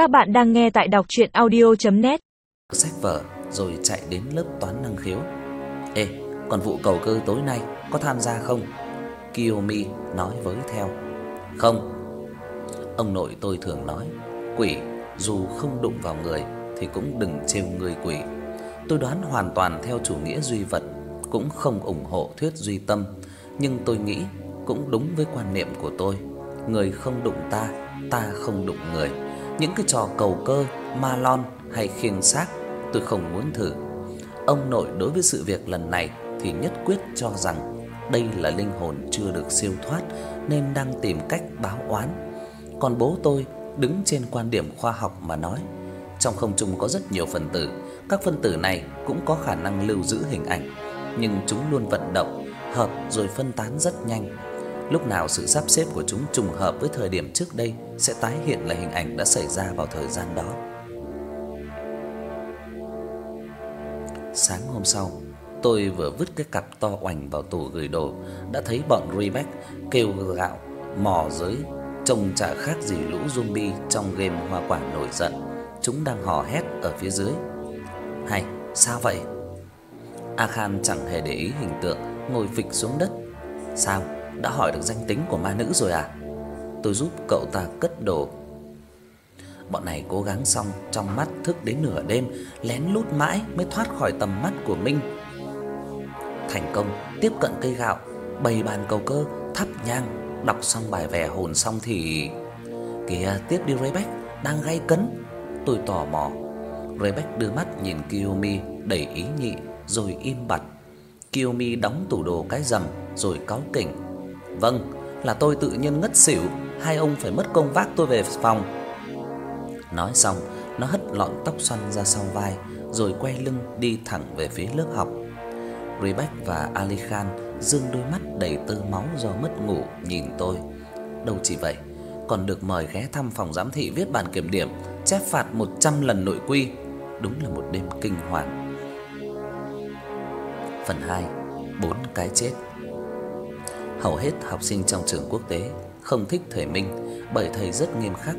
Các bạn đang nghe tại đọc audio net Sách vở rồi chạy đến lớp toán năng khiếu. "Ê, còn vụ cầu cơ tối nay có tham gia không?" Kiyomi nói với theo. "Không." Ông nội tôi thường nói, quỷ dù không đụng vào người thì cũng đừng trêu người quỷ. Tôi đoán hoàn toàn theo chủ nghĩa duy vật, cũng không ủng hộ thuyết duy tâm, nhưng tôi nghĩ cũng đúng với quan niệm của tôi, người không đụng ta, ta không đụng người. Những cái trò cầu cơ, ma lon hay khiêng xác tôi không muốn thử. Ông nội đối với sự việc lần này thì nhất quyết cho rằng đây là linh hồn chưa được siêu thoát nên đang tìm cách báo oán. Còn bố tôi đứng trên quan điểm khoa học mà nói, trong không trung có rất nhiều phân tử, các phân tử này cũng có khả năng lưu giữ hình ảnh, nhưng chúng luôn vận động, hợp rồi phân tán rất nhanh. Lúc nào sự sắp xếp của chúng trùng hợp với thời điểm trước đây sẽ tái hiện lại hình ảnh đã xảy ra vào thời gian đó. Sáng hôm sau, tôi vừa vứt cái cặp to oành vào tủ gửi đồ, đã thấy bọn Rebecca kêu gạo mò dưới trông chả khác gì lũ zombie trong game hoa quả nổi giận. Chúng đang hò hét ở phía dưới. "Hay, sao vậy?" A Khan chẳng hề để ý hình tượng, ngồi phịch xuống đất. "Sao, đã hỏi được danh tính của ma nữ rồi à?" Tôi giúp cậu ta cất đồ. Bọn này cố gắng xong trong mắt thức đến nửa đêm, lén lút mãi mới thoát khỏi tầm mắt của Minh. Thành công tiếp cận cây gạo, bày bàn cầu cơ, thắp nhang, đọc xong bài vẻ hồn xong thì kìa tiếp đi rebecca đang gay cấn. Tôi tò mò. rebecca đưa mắt nhìn Kiyomi đầy ý nhị rồi im bặt. Kiyomi đóng tủ đồ cái rầm rồi cáu kỉnh. "Vâng, là tôi tự nhiên ngất xỉu, hai ông phải mất công vác tôi về phòng." Nói xong, nó hất lọn tóc xoăn ra sau vai rồi quay lưng đi thẳng về phía lớp học. Rebecca và Ali Khan dương đôi mắt đầy tơ máu do mất ngủ nhìn tôi. Đâu chỉ vậy, còn được mời ghé thăm phòng giám thị viết bản kiểm điểm, chép phạt 100 lần nội quy. Đúng là một đêm kinh hoàng. Phần 2: Bốn cái chết. Hầu hết học sinh trong trường quốc tế không thích thầy Minh bởi thầy rất nghiêm khắc.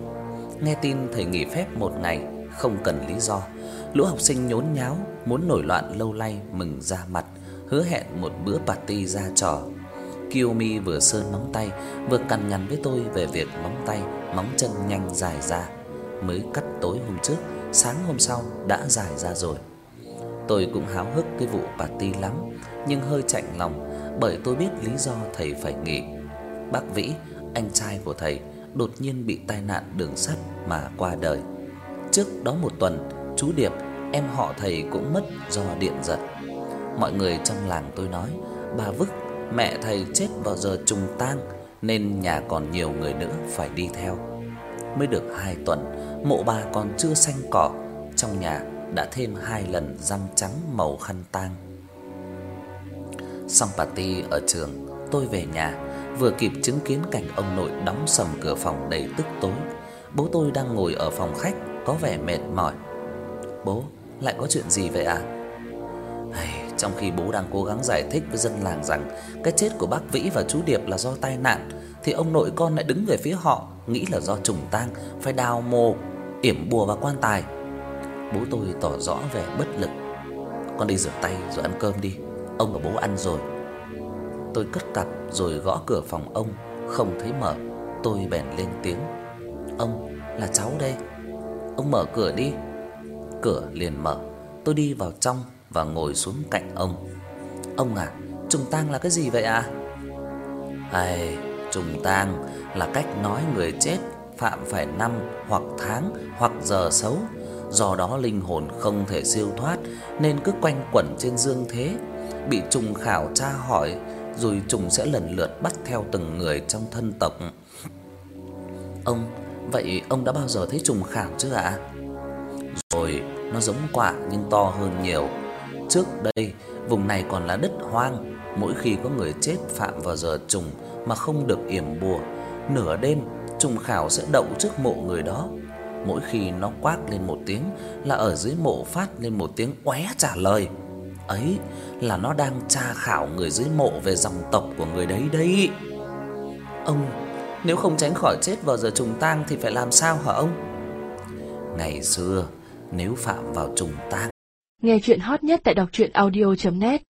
Nghe tin thầy nghỉ phép một ngày không cần lý do, lũ học sinh nhốn nháo muốn nổi loạn lâu lay mừng ra mặt hứa hẹn một bữa party ra trò. Kiyomi vừa sơn móng tay, vừa cằn nhằn với tôi về việc móng tay, móng chân nhanh dài ra, mới cắt tối hôm trước, sáng hôm sau đã dài ra rồi. Tôi cũng háo hức cái vụ party lắm, nhưng hơi chạnh lòng bởi tôi biết lý do thầy phải nghỉ. Bác Vĩ, anh trai của thầy, đột nhiên bị tai nạn đường sắt mà qua đời. Trước đó một tuần, chú Điệp, em họ thầy cũng mất do điện giật. Mọi người trong làng tôi nói, bà Vức, mẹ thầy chết vào giờ trùng tang nên nhà còn nhiều người nữa phải đi theo. Mới được 2 tuần, mộ bà còn chưa xanh cỏ, trong nhà đã thêm hai lần răm trắng màu khăn tang. Xong party ở trường, tôi về nhà, vừa kịp chứng kiến cảnh ông nội đóng sầm cửa phòng đầy tức tối. Bố tôi đang ngồi ở phòng khách có vẻ mệt mỏi. "Bố, lại có chuyện gì vậy à?" Hay, trong khi bố đang cố gắng giải thích với dân làng rằng cái chết của bác Vĩ và chú Điệp là do tai nạn thì ông nội con lại đứng về phía họ, nghĩ là do trùng tang, phải đào mồ, yểm bùa và quan tài. Bố tôi tỏ rõ vẻ bất lực. Con đi rửa tay rồi ăn cơm đi, ông và bố ăn rồi. Tôi cất cặp rồi gõ cửa phòng ông, không thấy mở, tôi bèn lên tiếng. "Ông, là cháu đây." Ông mở cửa đi. Cửa liền mở. Tôi đi vào trong và ngồi xuống cạnh ông. "Ông à, trùng tang là cái gì vậy ạ?" À? "Ai, trùng tang là cách nói người chết phạm phải năm hoặc tháng hoặc giờ xấu, do đó linh hồn không thể siêu thoát nên cứ quanh quẩn trên dương thế, bị trùng khảo tra hỏi rồi trùng sẽ lần lượt bắt theo từng người trong thân tộc." "Ông, vậy ông đã bao giờ thấy trùng khảo chưa ạ?" "Rồi, nó giống quả nhưng to hơn nhiều." Trước đây, vùng này còn là đất hoang, mỗi khi có người chết phạm vào giờ trùng mà không được yểm bùa, nửa đêm trùng khảo sẽ đậu trước mộ người đó. Mỗi khi nó quát lên một tiếng là ở dưới mộ phát lên một tiếng oé trả lời. Ấy là nó đang tra khảo người dưới mộ về dòng tộc của người đấy đấy. Ông, nếu không tránh khỏi chết vào giờ trùng tang thì phải làm sao hả ông? ngày xưa nếu phạm vào trùng tang. Nghe chuyện hot nhất tại đọc audio net